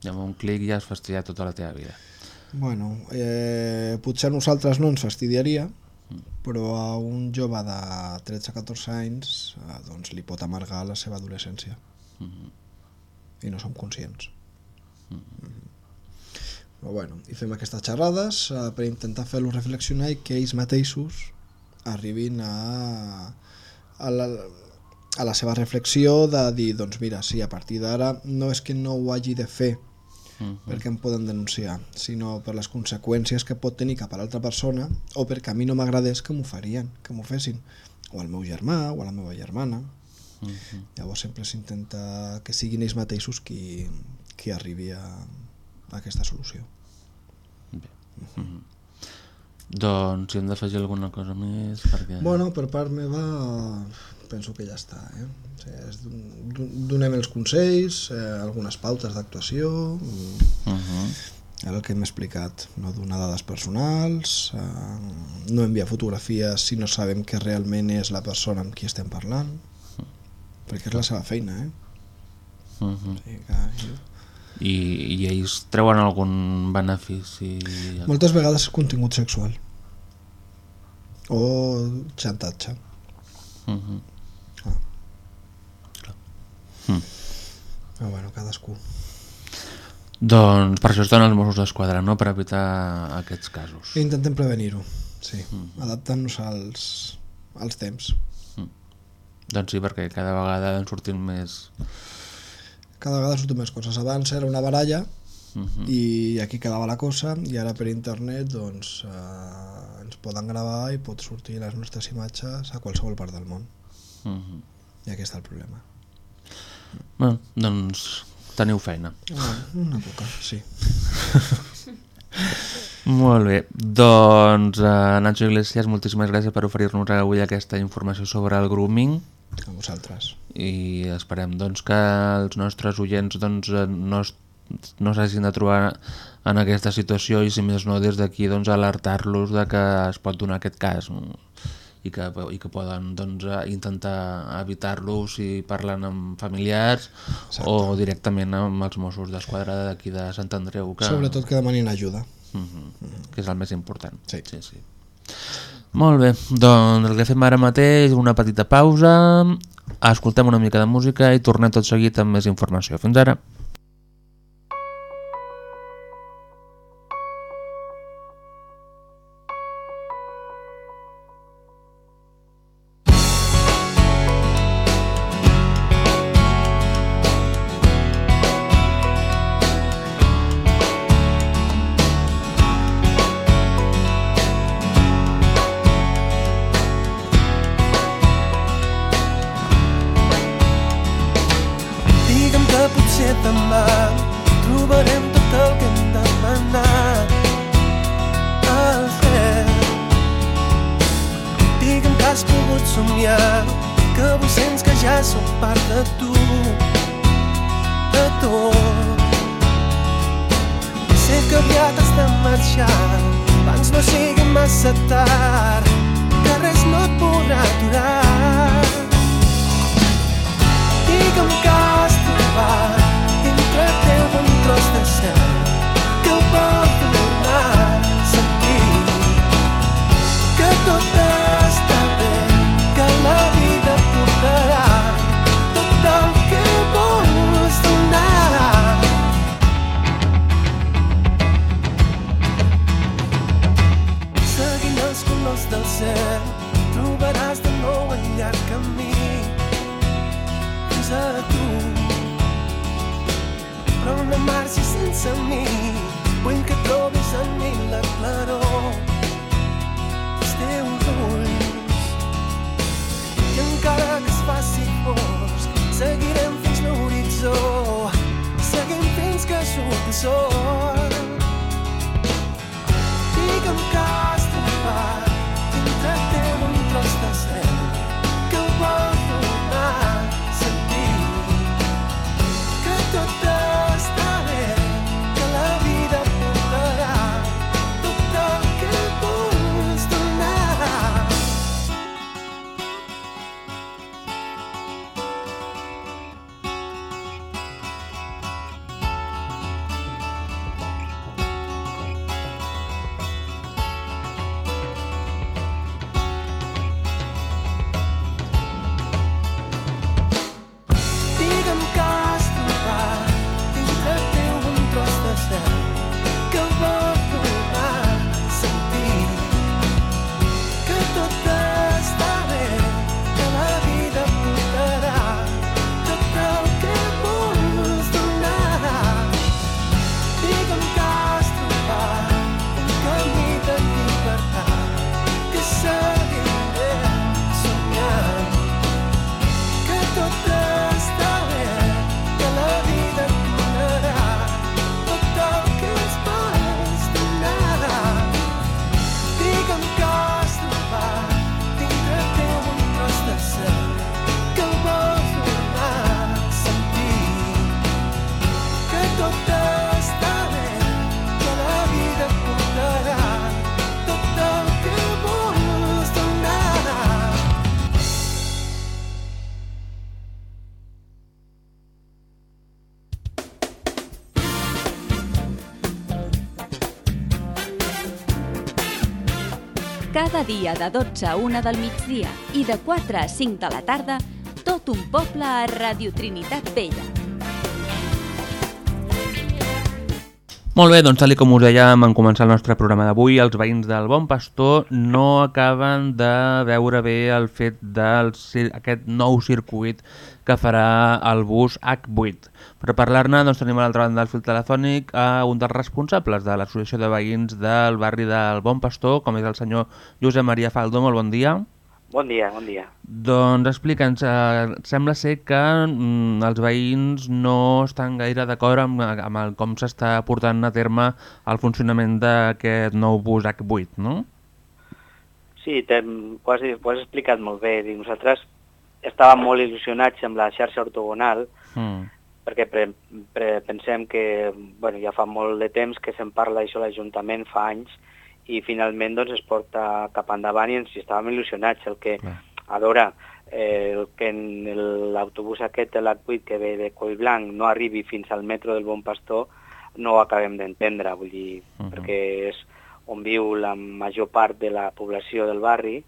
I amb un clic ja has fastidiat tota la teva vida. Bueno, eh, potser nosaltres no ens fastidiaria, però a un jove de 13-14 anys eh, doncs li pot amargar la seva adolescència. I no som conscients. Mhm. Però bueno, i fem aquestes xerrades eh, per intentar fer-los reflexionar i que ells mateixos arribin a, a, la, a la seva reflexió de dir, doncs mira, sí, a partir d'ara no és que no ho hagi de fer Mm. perquè em poden denunciar, sinó per les conseqüències que pot tenir cap a l'altra persona o perquè a mi no m'agradés que m'ho farien, que m'ho fessin, o al meu germà o a la meva germana. Uh -huh. Llavors sempre s'intenta que siguin ells mateixos qui, qui arribi a, a aquesta solució. Bé. Uh -huh. Doncs si hem d'afegir alguna cosa més, perquè... Bueno, per part meva penso que ja està. Eh? O sigui, és don- don- donem els consells, eh, algunes pautes d'actuació, Uh -huh. Ara el que hem explicat, no donar dades personals, eh, no enviar fotografies si no sabem que realment és la persona amb qui estem parlant, perquè és la seva feina, eh? Uh -huh. Sí, que, I, I ells treuen algun benefici? moltes vegades contingut sexual o xantatge. Uh -huh. Però bueno, cadascú. Doncs per això estan els Mossos d'Esquadra, no? Per evitar aquests casos. Intentem prevenir-ho, sí, Mhm. adaptant-nos als, als temps. Doncs sí, perquè cada vegada en sortim més... Cada vegada surten més coses. Abans era una baralla Uh -huh. i aquí quedava la cosa i ara per internet doncs eh, ens poden gravar i pot sortir les nostres imatges a qualsevol part del món Uh -huh. i aquí està el problema Bueno, doncs teniu feina. ah, una poca, sí Molt bé, doncs uh, Nacho Iglesias, moltíssimes gràcies per oferir-nos avui aquesta informació sobre el grooming a vosaltres i esperem doncs, que els nostres oients doncs, eh, no, no s'hagin de trobar en aquesta situació i si més no des d'aquí doncs, alertar-los de que es pot donar aquest cas? I que, i que poden doncs, intentar evitar-lo si parlen amb familiars Exacte. o directament amb els Mossos d'Esquadra d'aquí de Sant Andreu que... sobretot que demanin ajuda Uh -huh. que és el més important. Sí. sí, sí. Molt bé, doncs el que fem ara mateix, una petita pausa, escoltem una mica de música i tornem tot seguit amb més informació. Fins ara. Dia de 12 a 1 del migdia i de 4 a 5 de la tarda, tot un poble a Radio Trinitat Vella. Molt bé, doncs tal com us dèiem en començar el nostre programa d'avui, els veïns del Bon Pastor no acaben de veure bé el fet d'aquest nou circuit que farà el bus H8. Per parlar-ne doncs, tenim a l'altra banda del fil telefònic a un dels responsables de l'Associació de Veïns del barri del Bon Pastor, com és el senyor Josep Maria Faldo. Molt bon dia. Bon dia, bon dia. Doncs explica'ns, eh, sembla ser que mm, els veïns no estan gaire d'acord amb, amb el, com s'està portant a terme el funcionament d'aquest nou bus H8, no? Sí, has, ho has explicat molt bé. Dic, Nosaltres estàvem molt il·lusionats amb la xarxa ortogonal Mm. perquè pre, pre, pensem que bueno, ja fa molt de temps que se'n parla això a l'Ajuntament, fa anys, i finalment doncs, es porta cap endavant i ens hi estàvem il·lusionats. El que, a veure, eh, el que l'autobús aquest, l'H8, que ve de Collblanc, no arribi fins al metro del Bon Pastor, no ho acabem d'entendre, vull dir, perquè és on viu la major part de la població del barri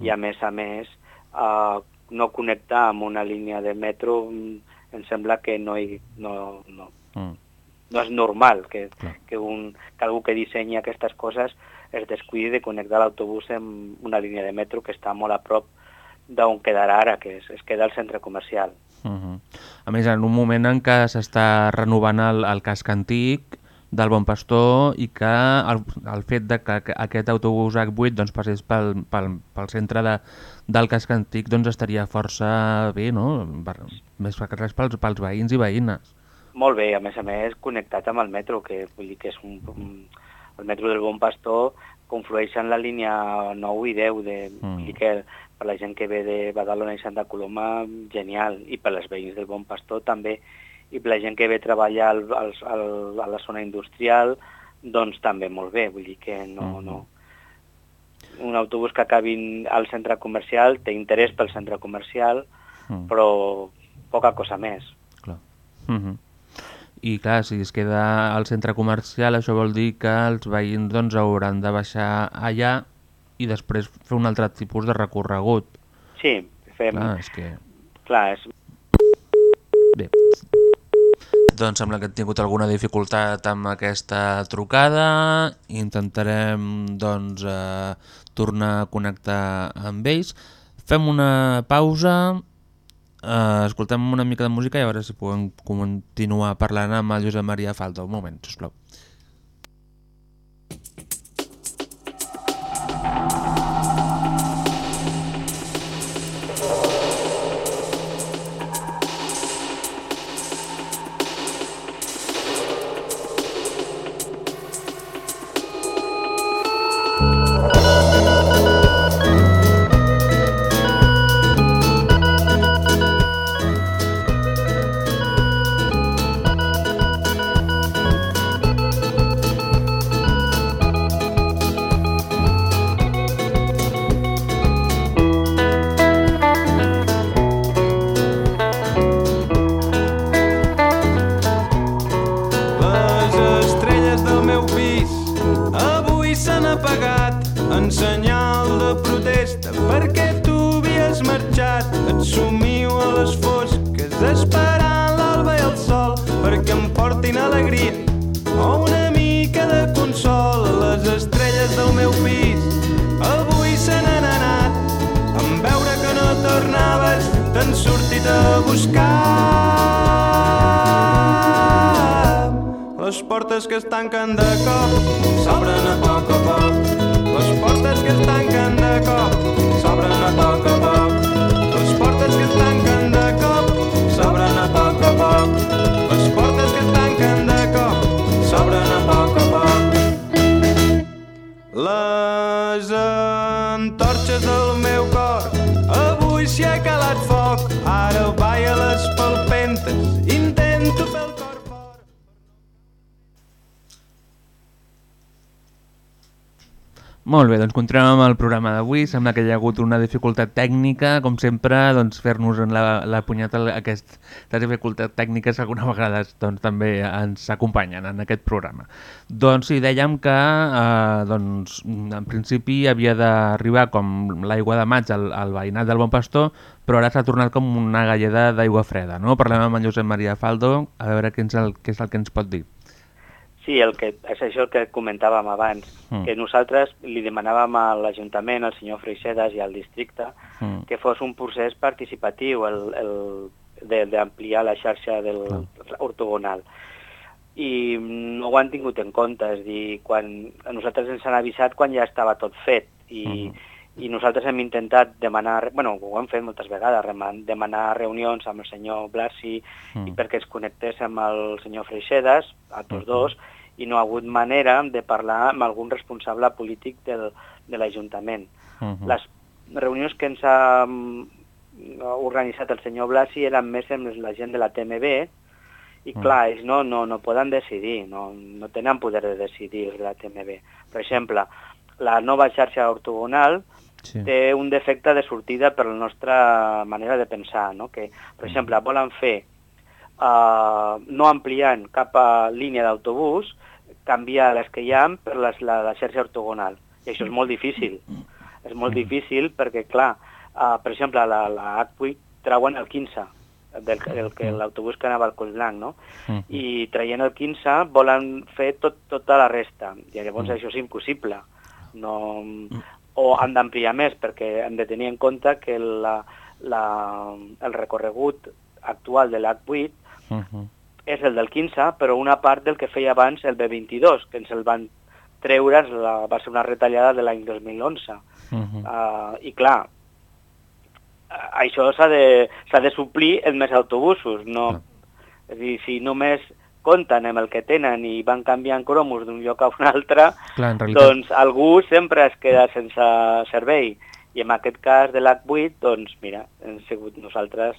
i a més a més eh, no connectar amb una línia de metro mm, em sembla que no, hi, no, no, Mm. no és normal que, que, un, que algú que dissenya aquestes coses es descuidi de connectar l'autobús amb una línia de metro que està molt a prop d'on quedarà ara, que es, es queda al centre comercial. Mhm. A més, en un moment en què s'està renovant el, el casc antic del Bon Pastor i que el, el fet de que aquest autobús H8 doncs, passés pel, pel, pel centre de, del casc antic doncs, estaria força bé, no? Per, més que res pels, pels veïns i veïnes. Molt bé, a més a més connectat amb el metro, que vull dir que és un, un el metro del Bon Pastor conflueix en la línia 9 i 10 de, mm. que per la gent que ve de Badalona i Santa Coloma, genial, i per les veïns del Bon Pastor també, i per la gent que ve a treballar al, al, al, a la zona industrial, doncs també molt bé, vull dir que no, no. Un autobús que acabi al centre comercial té interès pel centre comercial, Mm. però poca cosa més. Mhm. I clar, si es queda al centre comercial, això vol dir que els veïns doncs, hauran de baixar allà i després fer un altre tipus de recorregut. Sí, fem... Clar, és que... Clar, és... Bé. Doncs sembla que hem tingut alguna dificultat amb aquesta trucada. Intentarem doncs, eh, tornar a connectar amb ells. Fem una pausa, eh, escoltem una mica de música i a veure si podem continuar parlant amb el Josep Maria Faldo. Un moment, sisplau. Les Molt bé, doncs continuem amb el programa d'avui. Sembla que hi ha hagut una dificultat tècnica. Com sempre, doncs, fer-nos en la, la punyeta aquesta dificultat tècniques alguna vegada doncs, també ens acompanyen en aquest programa. Doncs sí, dèiem que eh, doncs, en principi havia d'arribar com l'aigua de maig al, al veïnat del Bon Pastor, però ara s'ha tornat com una galleda d'aigua freda. No? Parlem amb en Josep Maria Faldo, a veure què, és el, què és el que ens pot dir. Sí, el que, és això el que comentàvem abans, Mm. mm. que nosaltres li demanàvem a l'Ajuntament, al senyor Freixedes i al districte, Mm. que fos un procés participatiu el, el, de- d'ampliar la xarxa del ortogonal. I no ho han tingut en compte, és a dir, quan a nosaltres ens han avisat quan ja estava tot fet i, i nosaltres hem intentat demanar, bueno, ho hem fet moltes vegades, demanar reunions amb el senyor Blasi Mm. i perquè es connectés amb el senyor Freixedes, a tots dos, i no ha hagut manera de parlar amb algun responsable polític del, de l'Ajuntament. Mhm. Les reunions que ens ha mm, organitzat el senyor Blasi eren més amb la gent de la TMB i Mm. clar, ells no, no, no poden decidir, no, no tenen poder de decidir la TMB. Per exemple, la nova xarxa ortogonal Sí. té un defecte de sortida per la nostra manera de pensar, no? que, per exemple, volen fer, uh, no ampliant cap uh, línia d'autobús, canviar les que hi ha per les, la, la xarxa ortogonal. I això és molt difícil. És molt difícil perquè, clar, uh, per exemple, la, la H8 treuen el 15, del, del que l'autobús que anava al Coll Blanc, no? i traient el 15 volen fer tot, tota la resta. I llavors això és impossible. No, o han d'ampliar més perquè hem de tenir en compte que la, la, el recorregut actual de l'H8 Mhm. és el del 15, però una part del que feia abans el B22, que ens el van treure, la, va ser una retallada de l'any 2011. Mhm. Uh, I clar, això s'ha de, de suplir amb més autobusos, no? És a dir, si només compten amb el que tenen i van canviant cromos d'un lloc a un altre, Clar, en realitat- doncs algú sempre es queda sense servei. I en aquest cas de l'H8, doncs mira, hem sigut nosaltres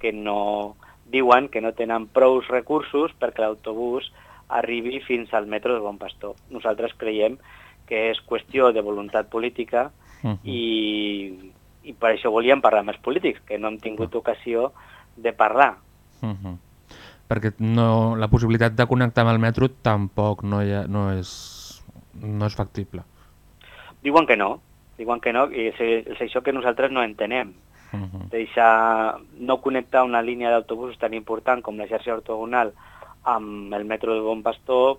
que no diuen que no tenen prous recursos perquè l'autobús arribi fins al metro de Bon Pastor. Nosaltres creiem que és qüestió de voluntat política Mhm. i, i per això volíem parlar amb els polítics, que no hem tingut ocasió de parlar. Mhm. perquè no, la possibilitat de connectar amb el metro tampoc no, hi ha, no, és, no és factible. Diuen que no, diuen que no, i és, és això que nosaltres no entenem. Uh -huh. Deixar no connectar una línia d'autobusos tan important com la xarxa ortogonal amb el metro de Bon Pastor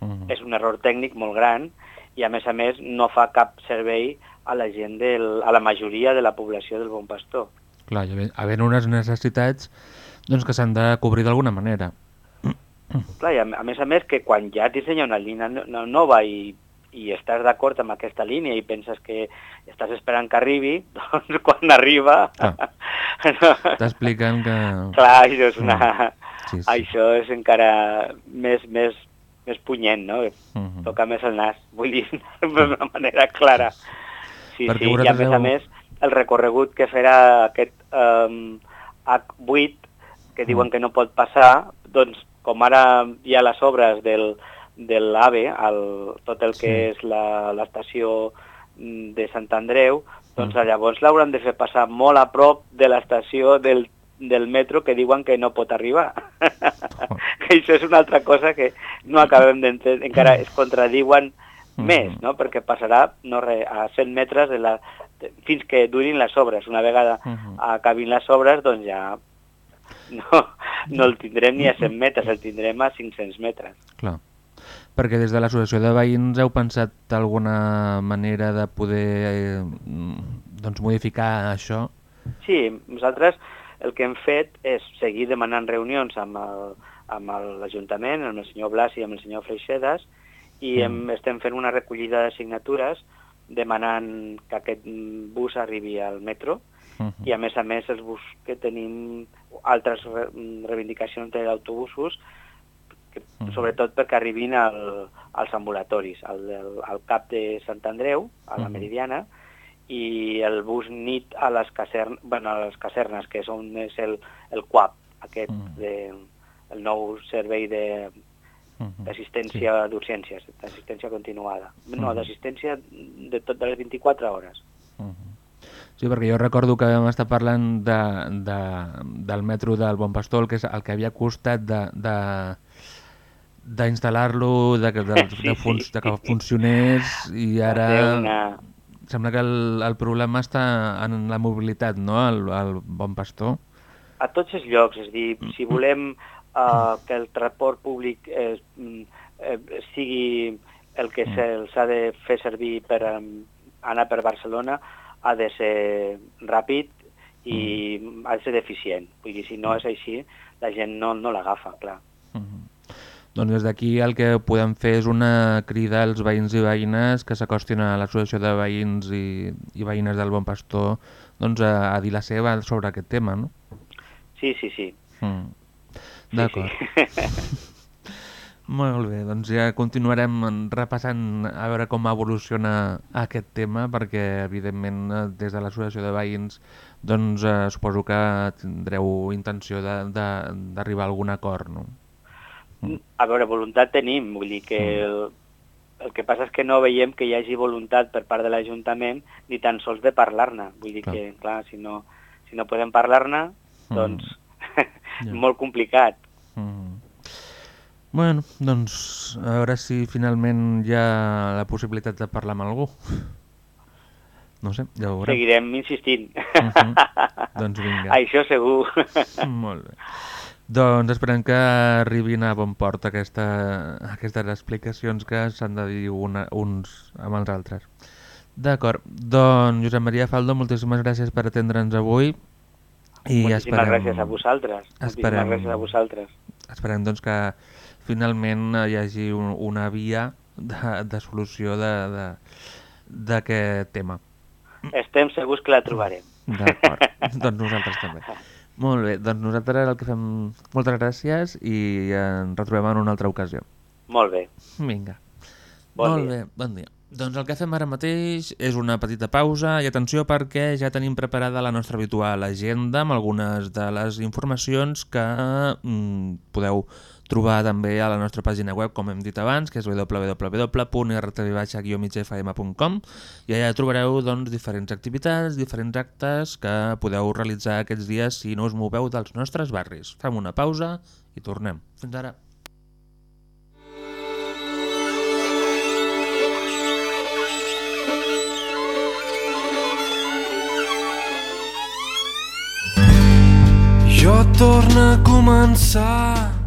Uh -huh. és un error tècnic molt gran i a més a més no fa cap servei a la gent del, a la majoria de la població del Bon Pastor. Clar, hi havent, unes necessitats doncs, que s'han de cobrir d'alguna manera. Clar, i a, a més a més que quan ja t'ensenya una línia no, no, nova i, i estàs d'acord amb aquesta línia i penses que estàs esperant que arribi, doncs quan arriba... no, T'expliquen que... Clar, això és, una... Sí, sí. això és encara més, més, més punyent, no? Mhm. Toca més el nas, vull dir, d'una manera clara. Sí, Perquè sí, i a més a més, el recorregut que farà aquest um, H8, que diuen que no pot passar, doncs com ara hi ha les obres del, de l'AVE, el, tot el que és la- l'estació mm, de Sant Andreu, doncs llavors l'hauran de fer passar molt a prop de l'estació del, del metro que diuen que no pot arribar. que això és una altra cosa que no acabem d'entendre, encara es contradiuen més, no? perquè passarà no re, a 100 metres de la, de, fins que durin les obres. Una vegada acabin les obres, doncs ja no, no el tindrem ni a 100 metres, el tindrem a 500 metres. Clar. Perquè des de l'associació de veïns heu pensat alguna manera de poder eh, doncs modificar això? Sí, nosaltres el que hem fet és seguir demanant reunions amb el- amb el- l'Ajuntament, amb el senyor Blas i amb el senyor Freixedes, i hem, estem fent una recollida de signatures demanant que aquest mm, bus arribi al metro, i a més a més els bus que tenim altres re, mm, reivindicacions d'autobusos, que, sobretot perquè arribin al, als ambulatoris, al, del- al CAP de Sant Andreu, a la Mhm. Meridiana, i el bus nit a les, casern, bueno, a les casernes, que és on és el, el QAP, aquest de, el nou servei de d'assistència d'urgències, d'assistència continuada. No, Mhm. d'assistència de tot de les 24 hores. Sí, perquè jo recordo que vam estar parlant de, de, del metro del Bon Pastor, que, és, el que havia costat de, de d'instal·lar-lo, de, de, de, Sí, fun de que funcionés i ara una- sembla que el, el problema està en la mobilitat, no?, al, al Bon Pastor. a tots els llocs, és dir, si volem uh, que el transport públic eh, mm, eh, sigui el que se'ls ha de fer servir per anar per Barcelona, ha de ser ràpid i ha de ser eficient. Vull dir, si no és així, la gent no, no l'agafa, clar. Doncs des d'aquí el que podem fer és una crida als veïns i veïnes que s'acostin a l'associació de veïns i, i veïnes del Bon Pastor doncs, a, a dir la seva sobre aquest tema, no? Sí, sí, sí. Mm. D'acord. Molt bé, doncs ja continuarem repassant a veure com evoluciona aquest tema, perquè evidentment eh, des de l'associació de veïns doncs eh, suposo que tindreu intenció d'arribar a algun acord, no? A veure, voluntat tenim, vull dir que el, el que passa és que no veiem que hi hagi voluntat per part de l'Ajuntament ni tan sols de parlar-ne. Vull dir Clar. que, clar, si no, si no podem parlar-ne, doncs Ja. molt complicat. Mm. Bueno, doncs a veure si finalment hi ha la possibilitat de parlar amb algú. No sé, ja ho veurem. Seguirem insistint. Mhm. Doncs vinga. Això segur. Molt bé. Doncs esperem que arribin a bon port aquesta, aquestes explicacions que s'han de dir una, uns amb els altres. D'acord, doncs Josep Maria Faldo, moltíssimes gràcies per atendre'ns avui. I Moltíssimes esperem, gràcies a vosaltres. Moltíssimes Esperem, gràcies a vosaltres. Esperem doncs, que finalment hi hagi un, una via de, de solució de- de- d'aquest tema. Estem segurs que la trobarem. D'acord, doncs nosaltres també. Molt bé, doncs nosaltres el que fem... Moltes gràcies i ens retrobem en una altra ocasió. Molt bé. Vinga. Bon Molt dia. bé, bon dia. Doncs el que fem ara mateix és una petita pausa i atenció perquè ja tenim preparada la nostra habitual agenda amb algunes de les informacions que mm, podeu trobar també a la nostra pàgina web, com hem dit abans, que és www.rtv-migfm.com i allà trobareu doncs, diferents activitats, diferents actes que podeu realitzar aquests dies si no us moveu dels nostres barris. Fem una pausa i tornem. Fins ara. Jo torno a començar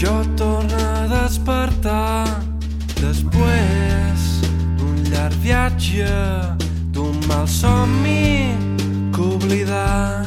Jo torno a despertar Després d'un llarg viatge d'un mal somni que oblidar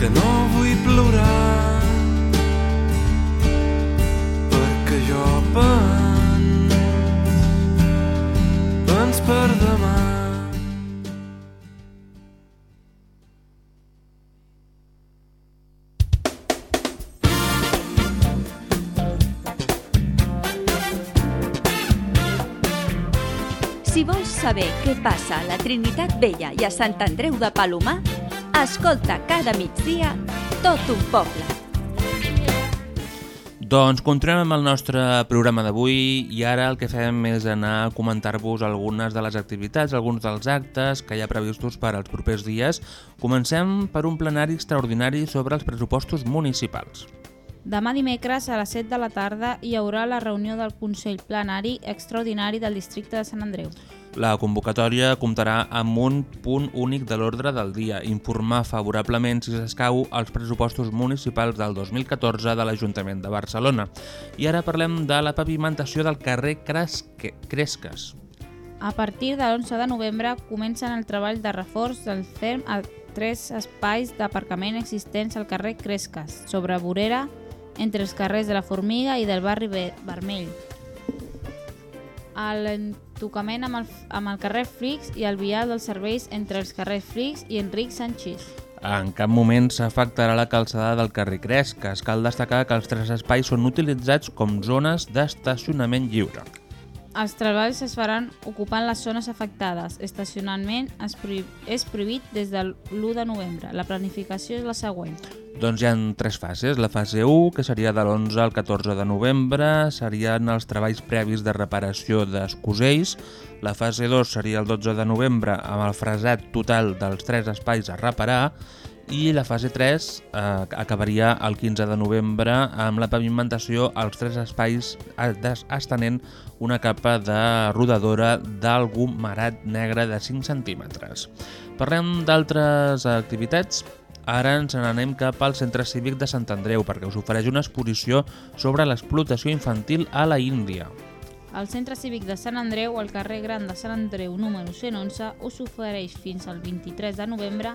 que no vull plorar perquè jo pens pens per demà. Si vols saber què passa a la Trinitat Vella i a Sant Andreu de Palomar, escolta cada migdia tot un poble. Doncs continuem amb el nostre programa d'avui i ara el que fem és anar a comentar-vos algunes de les activitats, alguns dels actes que hi ha previstos per als propers dies. Comencem per un plenari extraordinari sobre els pressupostos municipals. Demà dimecres a les 7 de la tarda hi haurà la reunió del Consell Plenari Extraordinari del Districte de Sant Andreu. La convocatòria comptarà amb un punt únic de l'ordre del dia, informar favorablement si s'escau els pressupostos municipals del 2014 de l'Ajuntament de Barcelona. I ara parlem de la pavimentació del carrer Cresque, Cresques. A partir de l'11 de novembre comencen el treball de reforç del CERM a tres espais d'aparcament existents al carrer Cresques, sobre Vorera, entre els carrers de la Formiga i del barri Ve- Vermell. A l'entocament amb, el, amb el carrer Flix i el vial dels serveis entre els carrers Flix i Enric Sanchís. En cap moment s'afectarà la calçada del carrer Cresques. Cal destacar que els tres espais són utilitzats com zones d'estacionament lliure. Els treballs es faran ocupant les zones afectades. Estacionament es, prohib és prohibit des de l'1 de novembre. La planificació és la següent. Doncs hi ha tres fases. La fase 1, que seria de l'11 al 14 de novembre, serien els treballs previs de reparació d'escusells. La fase 2 seria el 12 de novembre amb el fresat total dels tres espais a reparar i la fase 3 eh, acabaria el 15 de novembre amb la pavimentació als tres espais estenent una capa de rodadora d'algumerat negre de 5 centímetres. Parlem d'altres activitats. Ara ens n'anem cap al Centre Cívic de Sant Andreu perquè us ofereix una exposició sobre l'explotació infantil a la Índia. El Centre Cívic de Sant Andreu, al carrer Gran de Sant Andreu número 111, us ofereix fins al 23 de novembre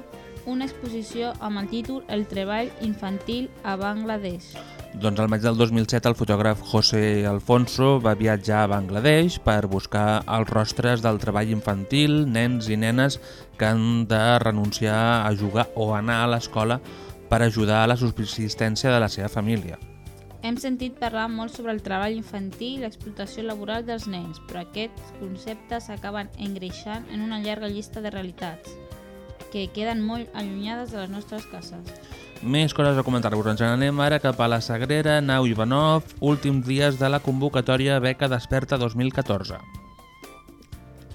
una exposició amb el títol El treball infantil a Bangladesh. Doncs al maig del 2007 el fotògraf José Alfonso va viatjar a Bangladesh per buscar els rostres del treball infantil, nens i nenes que han de renunciar a jugar o anar a l'escola per ajudar a la subsistència de la seva família. Hem sentit parlar molt sobre el treball infantil i l'explotació laboral dels nens, però aquests conceptes acaben engreixant en una llarga llista de realitats que queden molt allunyades de les nostres cases. Més coses a comentar-vos. Ens n'anem ara cap a la Sagrera Nau Ivanov, últims dies de la convocatòria Beca Desperta 2014.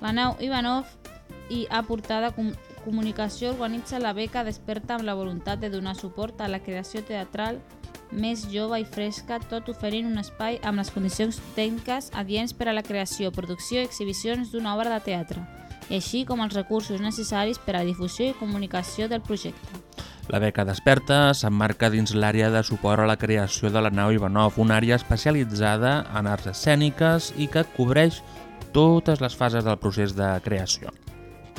La nau Ivanov i a Portada Com Comunicació organitza la beca Desperta amb la voluntat de donar suport a la creació teatral més jove i fresca, tot oferint un espai amb les condicions tècniques adients per a la creació, producció i exhibicions d'una obra de teatre, així com els recursos necessaris per a la difusió i comunicació del projecte. La beca Desperta s'emmarca dins l'àrea de suport a la creació de la nau Ivanov, una àrea especialitzada en arts escèniques i que cobreix totes les fases del procés de creació.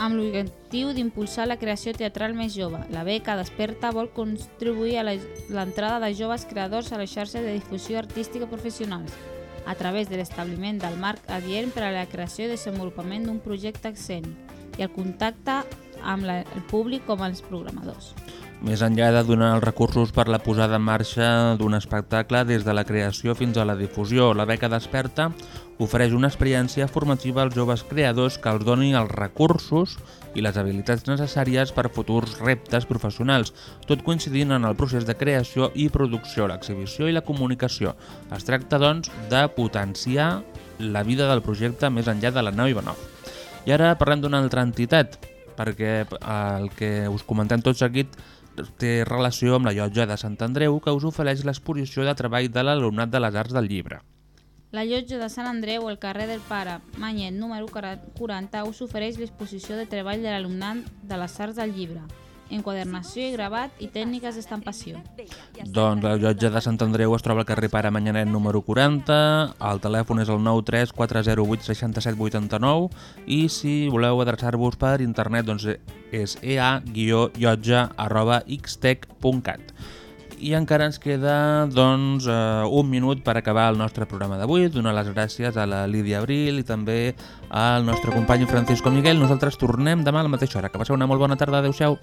Amb l'objectiu d'impulsar la creació teatral més jove. La beca Desperta vol contribuir a l'entrada de joves creadors a les xarxes de difusió artística professionals a través de l'establiment del marc adient per a la creació i desenvolupament d'un projecte escènic i el contacte amb la, el públic com els programadors. Més enllà de donar els recursos per la posada en marxa d'un espectacle des de la creació fins a la difusió, la beca Desperta ofereix una experiència formativa als joves creadors que els doni els recursos i les habilitats necessàries per futurs reptes professionals, tot coincidint en el procés de creació i producció, l'exhibició i la comunicació. Es tracta, doncs, de potenciar la vida del projecte més enllà de la nau Ivanov. I ara parlem d'una altra entitat, perquè el que us comentem tot seguit té relació amb la llotja de Sant Andreu que us ofereix l'exposició de treball de l'alumnat de les arts del llibre. La llotja de Sant Andreu, al carrer del Pare Manyet, número 40, us ofereix l'exposició de treball de l'alumnat de les arts del llibre, enquadernació i gravat i tècniques d'estampació. Doncs la llotja de Sant Andreu es troba al carrer Pare Manyanet número 40, el telèfon és el 93408 6789 i si voleu adreçar-vos per internet doncs és ea-llotja.xtec.cat i encara ens queda doncs, eh, un minut per acabar el nostre programa d'avui. Donar les gràcies a la Lídia Abril i també al nostre company Francisco Miguel. Nosaltres tornem demà a la mateixa hora. Que passeu una molt bona tarda. Adéu-siau.